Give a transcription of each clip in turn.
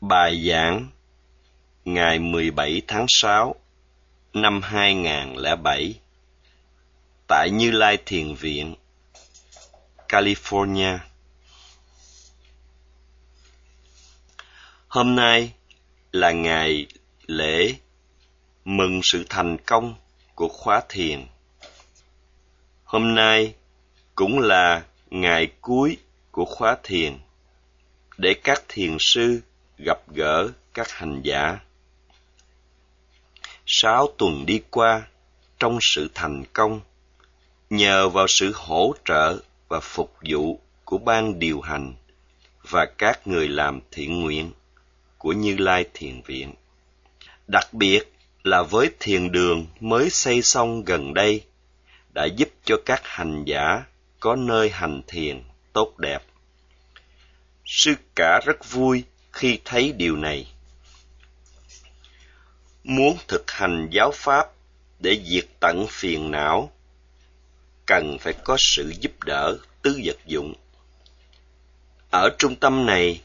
Bài giảng ngày 17 tháng 6 năm 2007 tại Như Lai Thiền Viện, California. Hôm nay là ngày lễ mừng sự thành công của khóa thiền. Hôm nay cũng là ngày cuối của khóa thiền để các thiền sư gặp gỡ các hành giả. Sáu tuần đi qua trong sự thành công, nhờ vào sự hỗ trợ và phục vụ của ban điều hành và các người làm thiện nguyện của Như Lai Thiền Viện. Đặc biệt là với thiền đường mới xây xong gần đây, đã giúp cho các hành giả có nơi hành thiền tốt đẹp. Sư cả rất vui khi thấy điều này. Muốn thực hành giáo pháp để diệt tận phiền não, cần phải có sự giúp đỡ tứ vật dụng. Ở trung tâm này,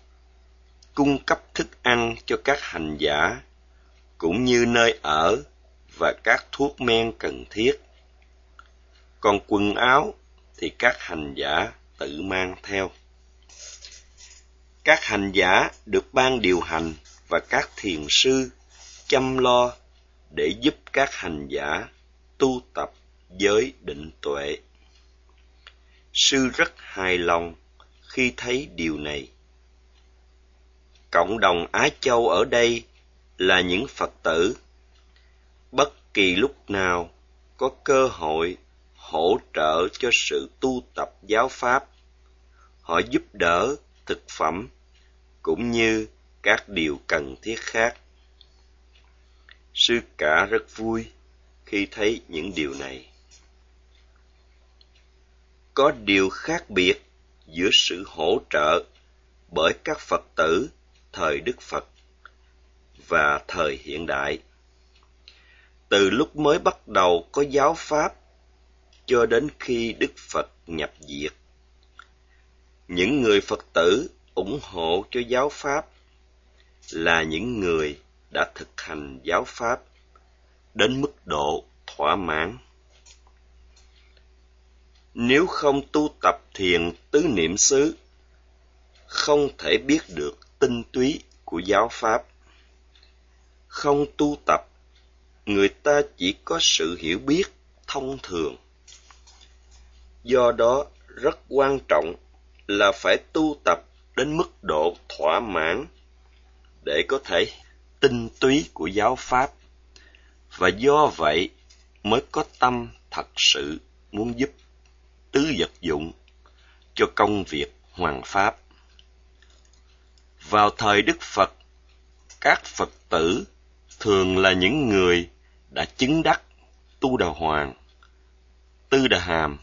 cung cấp thức ăn cho các hành giả, cũng như nơi ở và các thuốc men cần thiết. Còn quần áo thì các hành giả tự mang theo các hành giả được ban điều hành và các thiền sư chăm lo để giúp các hành giả tu tập giới định tuệ. Sư rất hài lòng khi thấy điều này. Cộng đồng Á Châu ở đây là những Phật tử. Bất kỳ lúc nào có cơ hội hỗ trợ cho sự tu tập giáo pháp, họ giúp đỡ thực phẩm cũng như các điều cần thiết khác. Sư cả rất vui khi thấy những điều này. Có điều khác biệt giữa sự hỗ trợ bởi các Phật tử thời Đức Phật và thời hiện đại. Từ lúc mới bắt đầu có giáo pháp cho đến khi Đức Phật nhập diệt, những người Phật tử ủng hộ cho giáo pháp là những người đã thực hành giáo pháp đến mức độ thỏa mãn. Nếu không tu tập thiền tứ niệm xứ, không thể biết được tinh túy của giáo pháp. Không tu tập, người ta chỉ có sự hiểu biết thông thường. Do đó, rất quan trọng là phải tu tập đến mức độ thỏa mãn để có thể tinh túy của giáo pháp. Và do vậy mới có tâm thật sự muốn giúp tứ vật dụng cho công việc hoàng pháp. Vào thời đức phật, các phật tử thường là những người đã chứng đắc tu đà hoàng, tư đà hàm,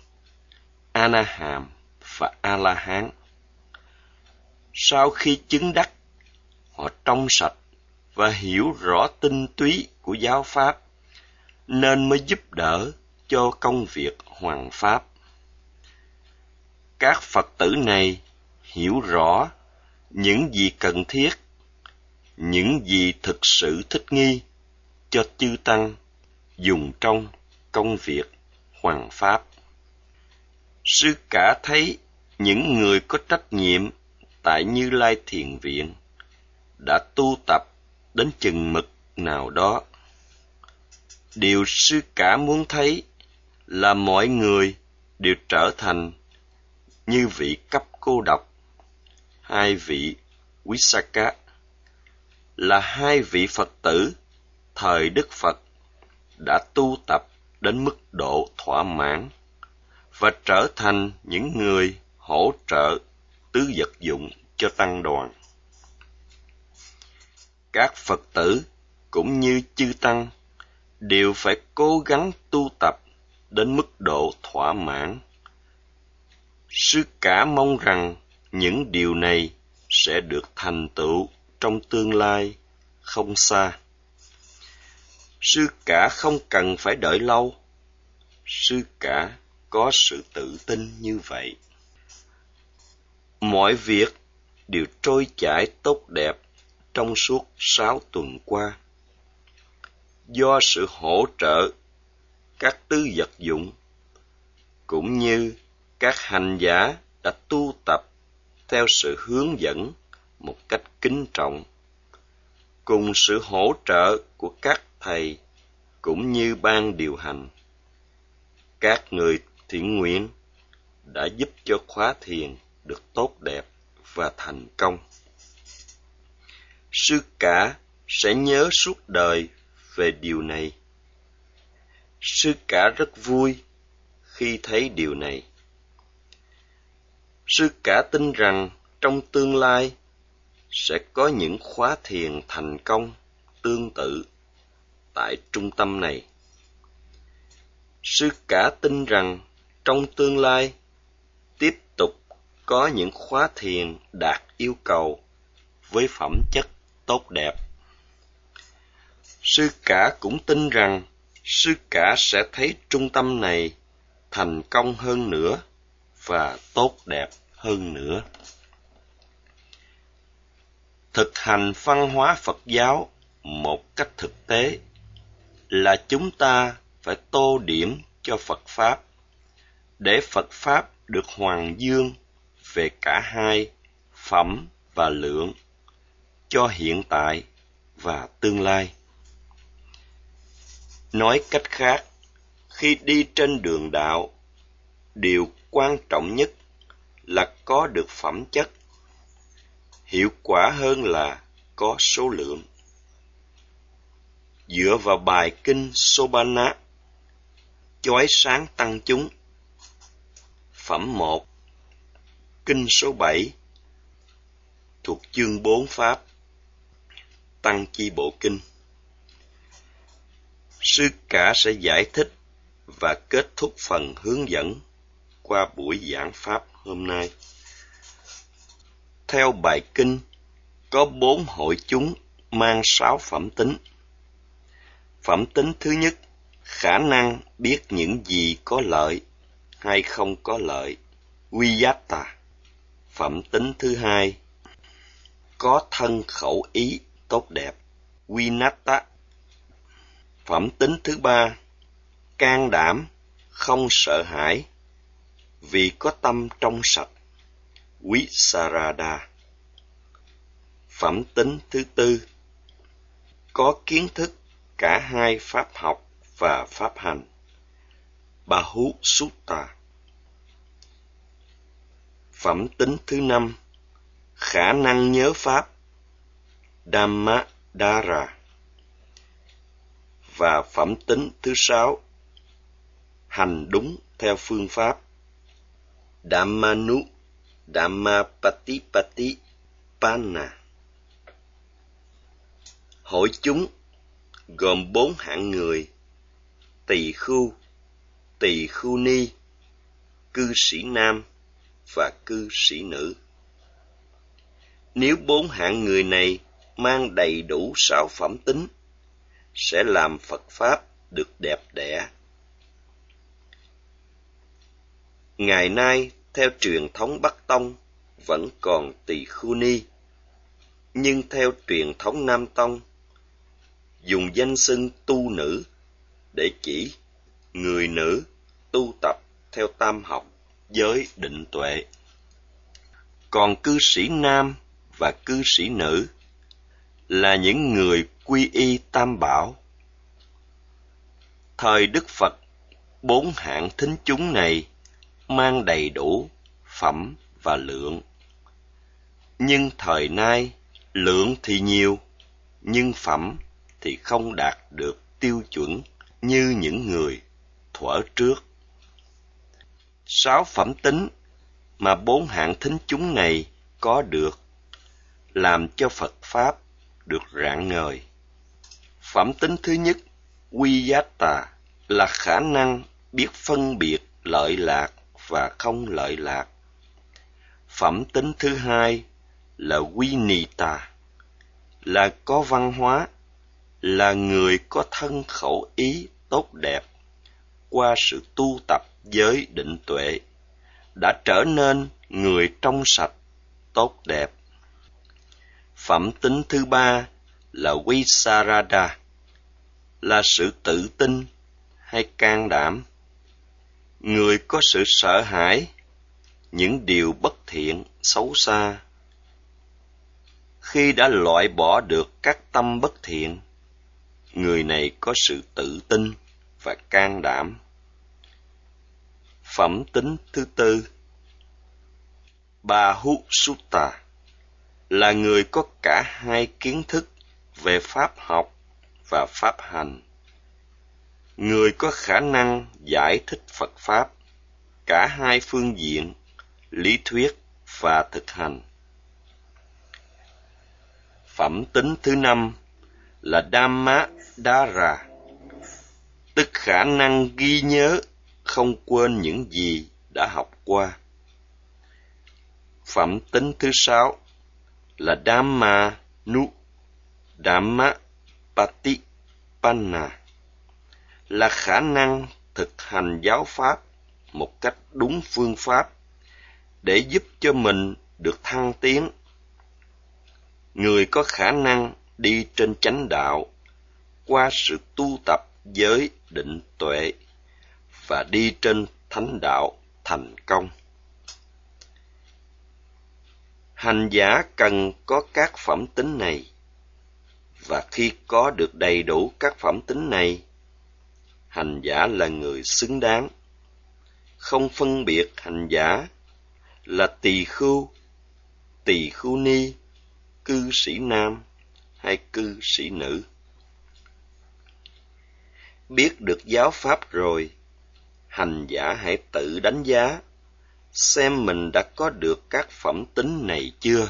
a na hàm và a la hán sau khi chứng đắc, họ trong sạch và hiểu rõ tinh túy của giáo pháp, nên mới giúp đỡ cho công việc hoàng pháp. Các Phật tử này hiểu rõ những gì cần thiết, những gì thực sự thích nghi cho chư tăng dùng trong công việc hoàng pháp. Sư cả thấy những người có trách nhiệm tại Như Lai Thiền Viện đã tu tập đến chừng mực nào đó. Điều sư cả muốn thấy là mọi người đều trở thành như vị cấp cô độc, hai vị Wisaka là hai vị Phật tử thời Đức Phật đã tu tập đến mức độ thỏa mãn và trở thành những người hỗ trợ tứ vật dụng cho tăng đoàn. Các Phật tử cũng như chư tăng đều phải cố gắng tu tập đến mức độ thỏa mãn. Sư cả mong rằng những điều này sẽ được thành tựu trong tương lai không xa. Sư cả không cần phải đợi lâu. Sư cả có sự tự tin như vậy mọi việc đều trôi chảy tốt đẹp trong suốt sáu tuần qua. Do sự hỗ trợ các tư vật dụng, cũng như các hành giả đã tu tập theo sự hướng dẫn một cách kính trọng cùng sự hỗ trợ của các thầy cũng như ban điều hành, các người thiện nguyện đã giúp cho khóa thiền được tốt đẹp và thành công. Sư cả sẽ nhớ suốt đời về điều này. Sư cả rất vui khi thấy điều này. Sư cả tin rằng trong tương lai sẽ có những khóa thiền thành công tương tự tại trung tâm này. Sư cả tin rằng trong tương lai có những khóa thiền đạt yêu cầu với phẩm chất tốt đẹp. Sư cả cũng tin rằng sư cả sẽ thấy trung tâm này thành công hơn nữa và tốt đẹp hơn nữa. Thực hành văn hóa phật giáo một cách thực tế là chúng ta phải tô điểm cho phật pháp để phật pháp được hoàng dương về cả hai, phẩm và lượng, cho hiện tại và tương lai. Nói cách khác, khi đi trên đường đạo, điều quan trọng nhất là có được phẩm chất. Hiệu quả hơn là có số lượng. Dựa vào bài kinh Sobana chói sáng tăng chúng. Phẩm một kinh số bảy thuộc chương bốn pháp tăng chi bộ kinh sư cả sẽ giải thích và kết thúc phần hướng dẫn qua buổi giảng pháp hôm nay. Theo bài kinh, có bốn hội chúng mang sáu phẩm tính. Phẩm tính thứ nhất, khả năng biết những gì có lợi hay không có lợi, Viyatta. Phẩm tính thứ hai, có thân khẩu ý tốt đẹp, Vinatta. Phẩm tính thứ ba, can đảm, không sợ hãi, vì có tâm trong sạch. Visarada Phẩm tính thứ tư. Có kiến thức cả hai pháp học và pháp hành. Bahu Sutta. Phẩm tính thứ năm Khả năng nhớ pháp Dhammadara Và phẩm tính thứ sáu Hành đúng theo phương pháp Dhammanu Dhammapatipati Panna. Hội chúng gồm bốn hạng người tỳ khưu tỳ khưu ni, cư sĩ nam và cư sĩ nữ. Nếu bốn hạng người này mang đầy đủ sáu phẩm tính, sẽ làm Phật Pháp được đẹp đẽ Ngày nay, theo truyền thống Bắc Tông, vẫn còn tỳ khu ni. Nhưng theo truyền thống Nam Tông, dùng danh xưng tu nữ để chỉ người nữ tu tập theo tam học giới định tuệ. Còn cư sĩ nam và cư sĩ nữ là những người quy y tam bảo. Thời Đức Phật, bốn hạng thính chúng này mang đầy đủ phẩm và lượng. Nhưng thời nay, lượng thì nhiều, nhưng phẩm thì không đạt được tiêu chuẩn như những người thuở trước. Sáu phẩm tính mà bốn hạng thính chúng này có được làm cho Phật Pháp được rạng ngời. Phẩm tính thứ nhất, quy giá tà, là khả năng biết phân biệt lợi lạc và không lợi lạc. Phẩm tính thứ hai là Winita, là có văn hóa, là người có thân khẩu ý tốt đẹp qua sự tu tập giới định tuệ đã trở nên người trong sạch tốt đẹp Phẩm tính thứ ba là Visarada, là sự tự tin hay can đảm. Người có sự sợ hãi, những điều bất thiện, xấu xa. Khi đã loại bỏ được các tâm bất thiện, người này có sự tự tin và can đảm. Phẩm tính thứ tư Bahusutta là người có cả hai kiến thức về pháp học và pháp hành. Người có khả năng giải thích Phật Pháp, cả hai phương diện, lý thuyết và thực hành. Phẩm tính thứ năm là Dhamma Dara, tức khả năng ghi nhớ, không quên những gì đã học qua. Phẩm tính thứ sáu là Dhamma Nu, Dhamma Patipanna, là khả năng thực hành giáo pháp một cách đúng phương pháp để giúp cho mình được thăng tiến. Người có khả năng đi trên chánh đạo qua sự tu tập giới định tuệ và đi trên thánh đạo thành công. Hành giả cần có các phẩm tính này, và khi có được đầy đủ các phẩm tính này, hành giả là người xứng đáng. Không phân biệt hành giả là tỳ khưu, tỳ khưu ni, cư sĩ nam hay cư sĩ nữ. Biết được giáo pháp rồi, hành giả hãy tự đánh giá xem mình đã có được các phẩm tính này chưa.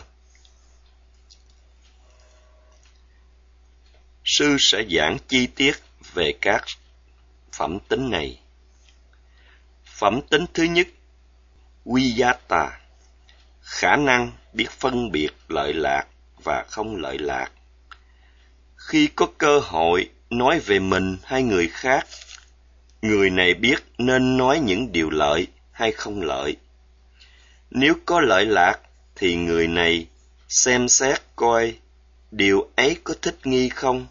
Sư sẽ giảng chi tiết về các phẩm tính này. Phẩm tính thứ nhất, Viyata, khả năng biết phân biệt lợi lạc và không lợi lạc. Khi có cơ hội nói về mình hay người khác, người này biết nên nói những điều lợi hay không lợi nếu có lợi lạc thì người này xem xét coi điều ấy có thích nghi không,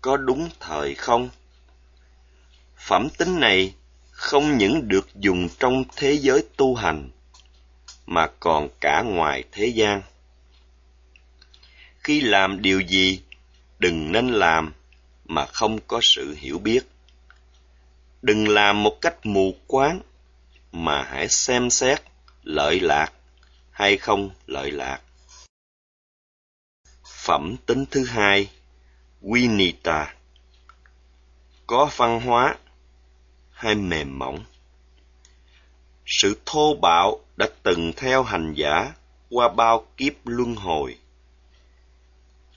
có đúng thời không. Phẩm tính này không những được dùng trong thế giới tu hành, mà còn cả ngoài thế gian. Khi làm điều gì, đừng nên làm mà không có sự hiểu biết. Đừng làm một cách mù quáng, mà hãy xem xét lợi lạc hay không lợi lạc. Phẩm tính thứ hai, Winita, có văn hóa hay mềm mỏng. Sự thô bạo đã từng theo hành giả qua bao kiếp luân hồi.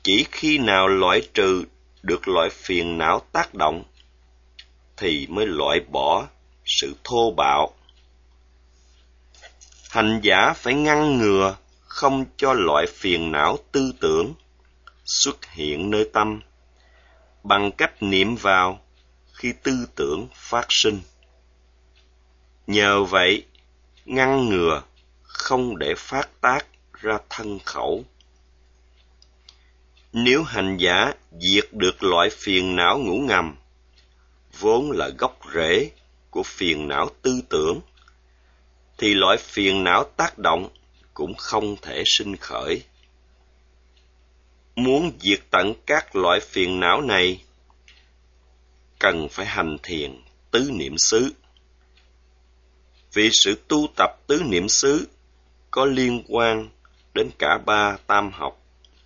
Chỉ khi nào loại trừ được loại phiền não tác động, thì mới loại bỏ sự thô bạo. Hành giả phải ngăn ngừa không cho loại phiền não tư tưởng xuất hiện nơi tâm bằng cách niệm vào khi tư tưởng phát sinh. Nhờ vậy ngăn ngừa không để phát tác ra thân khẩu nếu hành giả diệt được loại phiền não ngủ ngầm vốn là gốc rễ của phiền não tư tưởng thì loại phiền não tác động cũng không thể sinh khởi. Muốn diệt tận các loại phiền não này, cần phải hành thiền tứ niệm xứ. Vì sự tu tập tứ niệm xứ có liên quan đến cả ba tam học,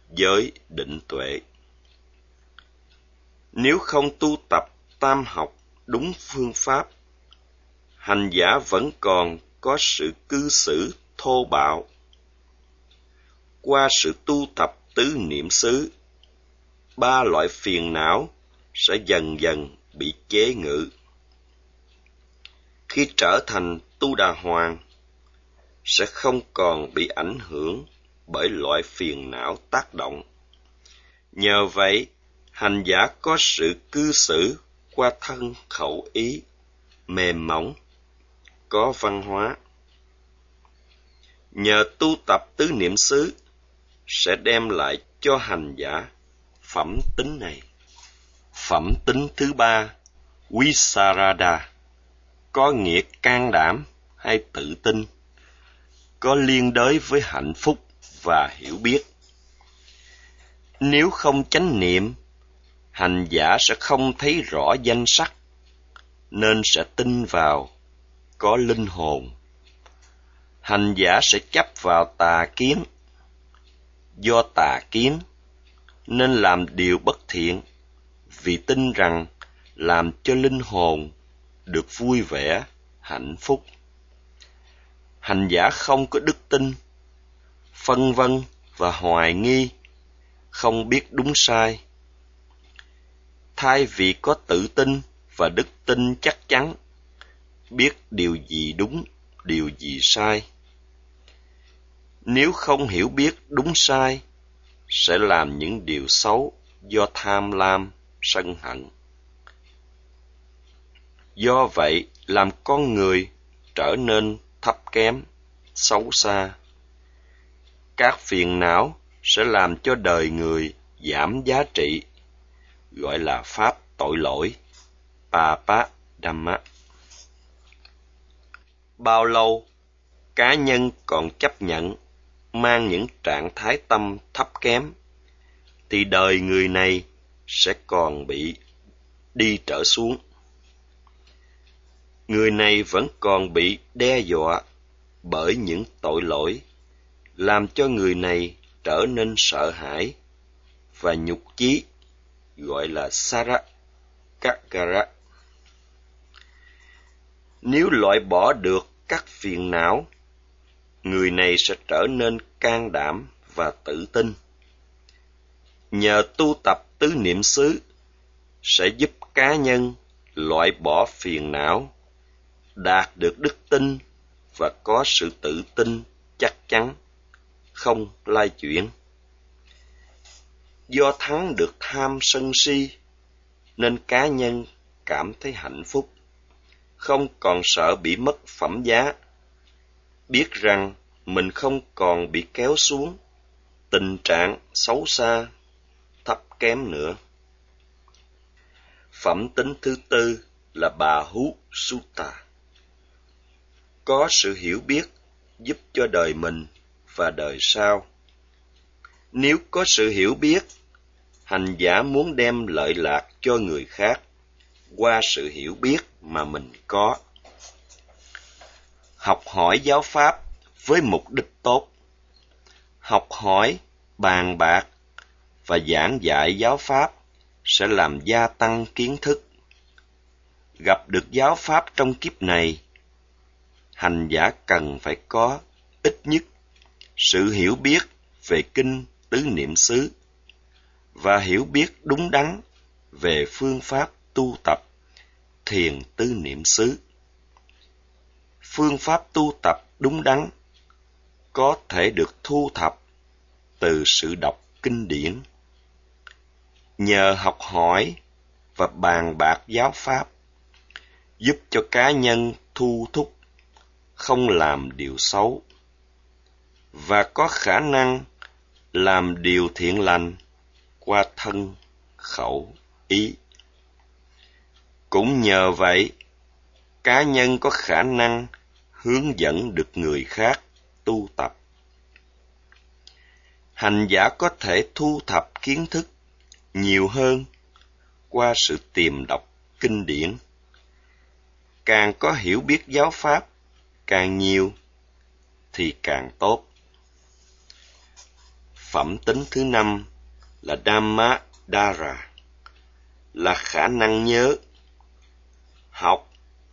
giới, định tuệ. Nếu không tu tập tam học đúng phương pháp, hành giả vẫn còn có sự cư xử thô bạo. Qua sự tu tập tứ niệm xứ, ba loại phiền não sẽ dần dần bị chế ngự. Khi trở thành tu đà hoàng, sẽ không còn bị ảnh hưởng bởi loại phiền não tác động. Nhờ vậy, hành giả có sự cư xử qua thân khẩu ý mềm mỏng có văn hóa. Nhờ tu tập tứ niệm xứ sẽ đem lại cho hành giả phẩm tính này. Phẩm tính thứ ba, Visarada, có nghĩa can đảm hay tự tin, có liên đới với hạnh phúc và hiểu biết. Nếu không chánh niệm, hành giả sẽ không thấy rõ danh sắc, nên sẽ tin vào có linh hồn. Hành giả sẽ chấp vào tà kiến, do tà kiến nên làm điều bất thiện vì tin rằng làm cho linh hồn được vui vẻ hạnh phúc hành giả không có đức tin phân vân và hoài nghi, không biết đúng sai. Thay vì có tự tin và đức tin chắc chắn, biết điều gì đúng, điều gì sai. Nếu không hiểu biết đúng sai, sẽ làm những điều xấu do tham lam, sân hận. Do vậy, làm con người trở nên thấp kém, xấu xa các phiền não sẽ làm cho đời người giảm giá trị, gọi là pháp tội lỗi, papa dhamma. Bao lâu cá nhân còn chấp nhận mang những trạng thái tâm thấp kém, thì đời người này sẽ còn bị đi trở xuống. Người này vẫn còn bị đe dọa bởi những tội lỗi làm cho người này trở nên sợ hãi và nhục chí gọi là sara kakara nếu loại bỏ được các phiền não người này sẽ trở nên can đảm và tự tin. Nhờ tu tập tứ niệm xứ sẽ giúp cá nhân loại bỏ phiền não, đạt được đức tin và có sự tự tin chắc chắn, không lai chuyển. Do thắng được tham sân si, nên cá nhân cảm thấy hạnh phúc, không còn sợ bị mất phẩm giá. Biết rằng mình không còn bị kéo xuống tình trạng xấu xa thấp kém nữa. Phẩm tính thứ tư là bà hú sutta có sự hiểu biết giúp cho đời mình và đời sau. Nếu có sự hiểu biết, hành giả muốn đem lợi lạc cho người khác qua sự hiểu biết mà mình có. Học hỏi giáo pháp với mục đích tốt. Học hỏi, bàn bạc và giảng dạy giáo pháp sẽ làm gia tăng kiến thức. Gặp được giáo pháp trong kiếp này, hành giả cần phải có ít nhất sự hiểu biết về kinh tứ niệm xứ và hiểu biết đúng đắn về phương pháp tu tập thiền tứ niệm xứ. Phương pháp tu tập đúng đắn có thể được thu thập từ sự đọc kinh điển, nhờ học hỏi và bàn bạc giáo pháp, giúp cho cá nhân thu thúc, không làm điều xấu và có khả năng làm điều thiện lành qua thân, khẩu, ý. Cũng nhờ vậy, cá nhân có khả năng hướng dẫn được người khác tu tập. Hành giả có thể thu thập kiến thức nhiều hơn qua sự tìm đọc kinh điển. Càng có hiểu biết giáo pháp càng nhiều thì càng tốt phẩm tính thứ năm là dhamma dara là khả năng nhớ, học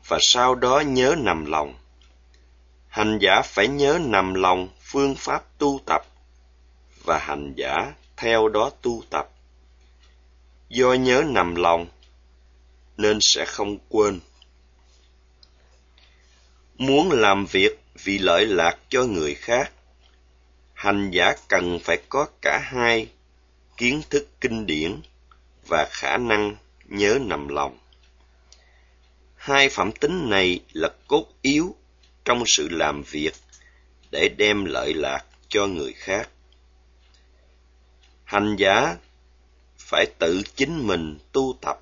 và sau đó nhớ nằm lòng. Hành giả phải nhớ nằm lòng phương pháp tu tập và hành giả theo đó tu tập. Do nhớ nằm lòng nên sẽ không quên. Muốn làm việc vì lợi lạc cho người khác hành giả cần phải có cả hai kiến thức kinh điển và khả năng nhớ nằm lòng hai phẩm tính này là cốt yếu trong sự làm việc để đem lợi lạc cho người khác hành giả phải tự chính mình tu tập.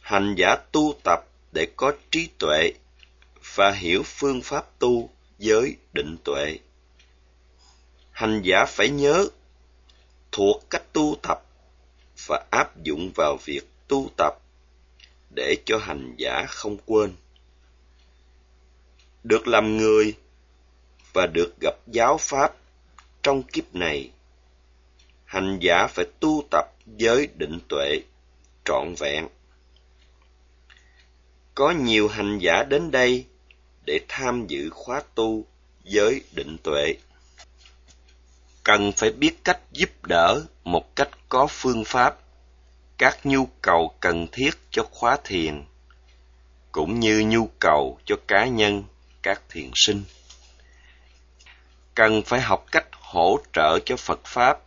Hành giả tu tập để có trí tuệ và hiểu phương pháp tu với định tuệ. Hành giả phải nhớ thuộc cách tu tập và áp dụng vào việc tu tập để cho hành giả không quên. Được làm người và được gặp giáo pháp trong kiếp này, hành giả phải tu tập với định tuệ trọn vẹn. Có nhiều hành giả đến đây để tham dự khóa tu với định tuệ. Cần phải biết cách giúp đỡ một cách có phương pháp, các nhu cầu cần thiết cho khóa thiền, cũng như nhu cầu cho cá nhân, các thiền sinh. Cần phải học cách hỗ trợ cho phật pháp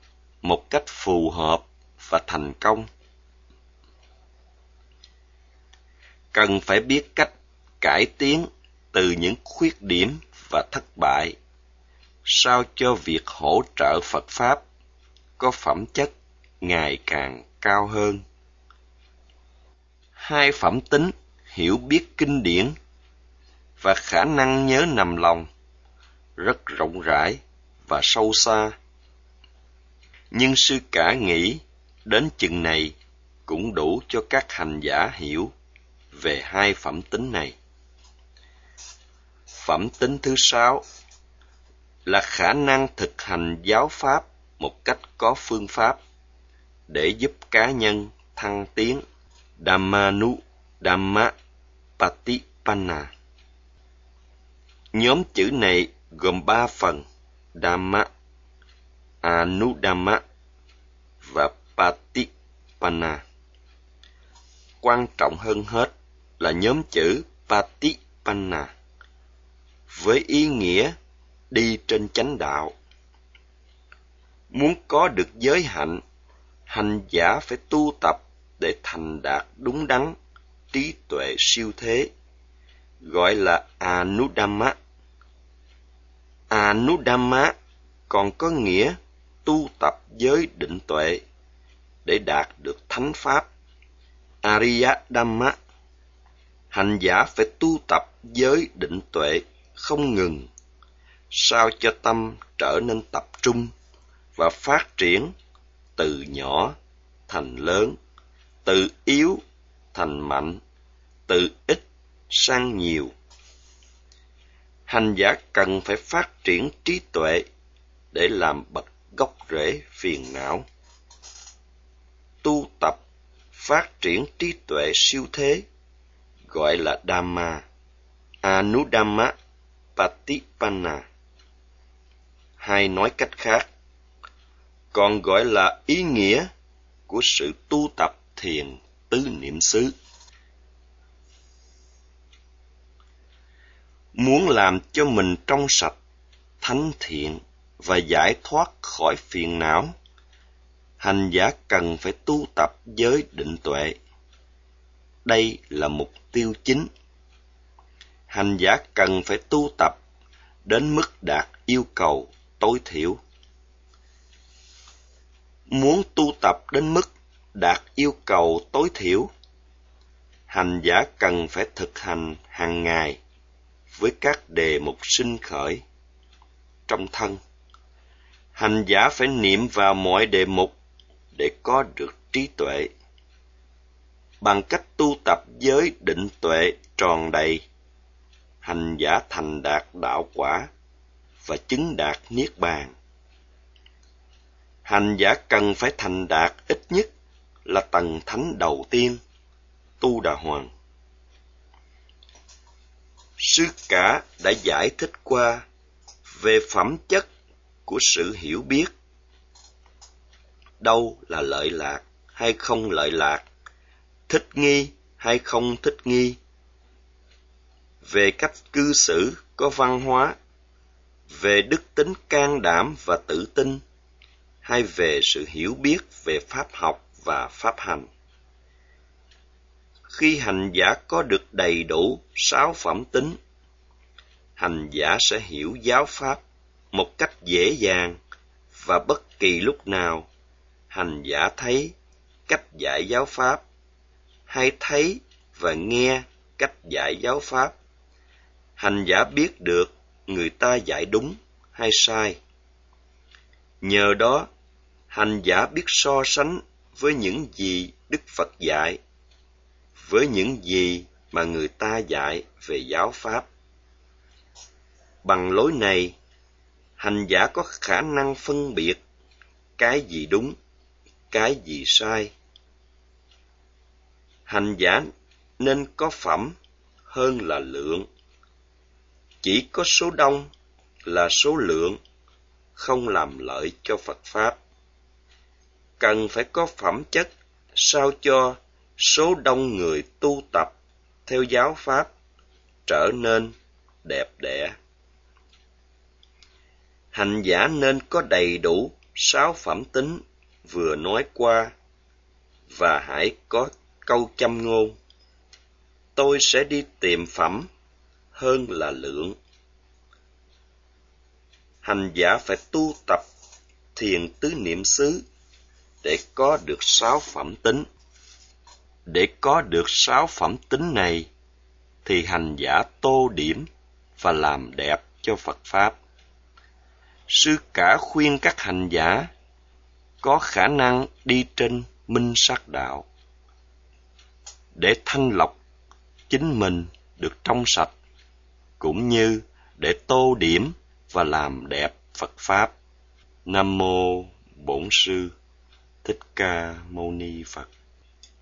một cách phù hợp và thành công. Cần phải biết cách cải tiến từ những khuyết điểm và thất bại sao cho việc hỗ trợ phật pháp có phẩm chất ngày càng cao hơn. Hai phẩm tính hiểu biết kinh điển và khả năng nhớ nằm lòng rất rộng rãi và sâu xa. Nhưng sư cả nghĩ đến chừng này cũng đủ cho các hành giả hiểu về hai phẩm tính này. Phẩm tính thứ sáu là khả năng thực hành giáo pháp một cách có phương pháp để giúp cá nhân thăng tiến Dhammanu Dhamma Patipanna. Nhóm chữ này gồm ba phần Dhamma, Anudhamma và Patipanna. Quan trọng hơn hết là nhóm chữ Patipanna với ý nghĩa đi trên chánh đạo. Muốn có được giới hạnh, hành giả phải tu tập để thành đạt đúng đắn, trí tuệ siêu thế, gọi là anudhamma anudhamma còn có nghĩa tu tập giới định tuệ để đạt được thánh pháp. Ariya dhamma hành giả phải tu tập giới định tuệ không ngừng sao cho tâm trở nên tập trung và phát triển từ nhỏ thành lớn, từ yếu thành mạnh, từ ít sang nhiều. Hành giả cần phải phát triển trí tuệ để làm bật gốc rễ phiền não. Tu tập phát triển trí tuệ siêu thế gọi là Dhamma, Anudhamma Patipanna. Hay nói cách khác, còn gọi là ý nghĩa của sự tu tập thiền tứ niệm xứ. Muốn làm cho mình trong sạch, thánh thiện và giải thoát khỏi phiền não, hành giả cần phải tu tập giới định tuệ. Đây là mục tiêu chính. Hành giả cần phải tu tập đến mức đạt yêu cầu tối thiểu. Muốn tu tập đến mức đạt yêu cầu tối thiểu, hành giả cần phải thực hành hàng ngày với các đề mục sinh khởi trong thân. Hành giả phải niệm vào mọi đề mục để có được trí tuệ. Bằng cách tu tập giới định tuệ tròn đầy, hành giả thành đạt đạo quả và chứng đạt niết bàn hành giả cần phải thành đạt ít nhất là tầng thánh đầu tiên, tu đà hoàng. Sư cả đã giải thích qua về phẩm chất của sự hiểu biết. Đâu là lợi lạc hay không lợi lạc, thích nghi hay không thích nghi, về cách cư xử có văn hóa, về đức tính can đảm và tự tin, hay về sự hiểu biết về pháp học và pháp hành. Khi hành giả có được đầy đủ sáu phẩm tính, hành giả sẽ hiểu giáo pháp một cách dễ dàng và bất kỳ lúc nào hành giả thấy cách giải giáo pháp hay thấy và nghe cách giải giáo pháp hành giả biết được người ta dạy đúng hay sai. Nhờ đó, hành giả biết so sánh với những gì đức phật dạy, với những gì mà người ta dạy về giáo pháp. Bằng lối này, hành giả có khả năng phân biệt cái gì đúng, cái gì sai. Hành giả nên có phẩm hơn là lượng chỉ có số đông là số lượng, không làm lợi cho phật pháp. Cần phải có phẩm chất sao cho số đông người tu tập theo giáo pháp trở nên đẹp đẽ. Hành giả nên có đầy đủ sáu phẩm tính vừa nói qua và hãy có câu châm ngôn. Tôi sẽ đi tìm phẩm hơn là lượng. Hành giả phải tu tập thiền tứ niệm xứ để có được sáu phẩm tính. Để có được sáu phẩm tính này, thì hành giả tô điểm và làm đẹp cho phật pháp. Sư cả khuyên các hành giả có khả năng đi trên minh sát đạo, để thanh lọc chính mình được trong sạch cũng như để tô điểm và làm đẹp Phật pháp. Nam mô Bổn sư Thích Ca Mâu Ni Phật.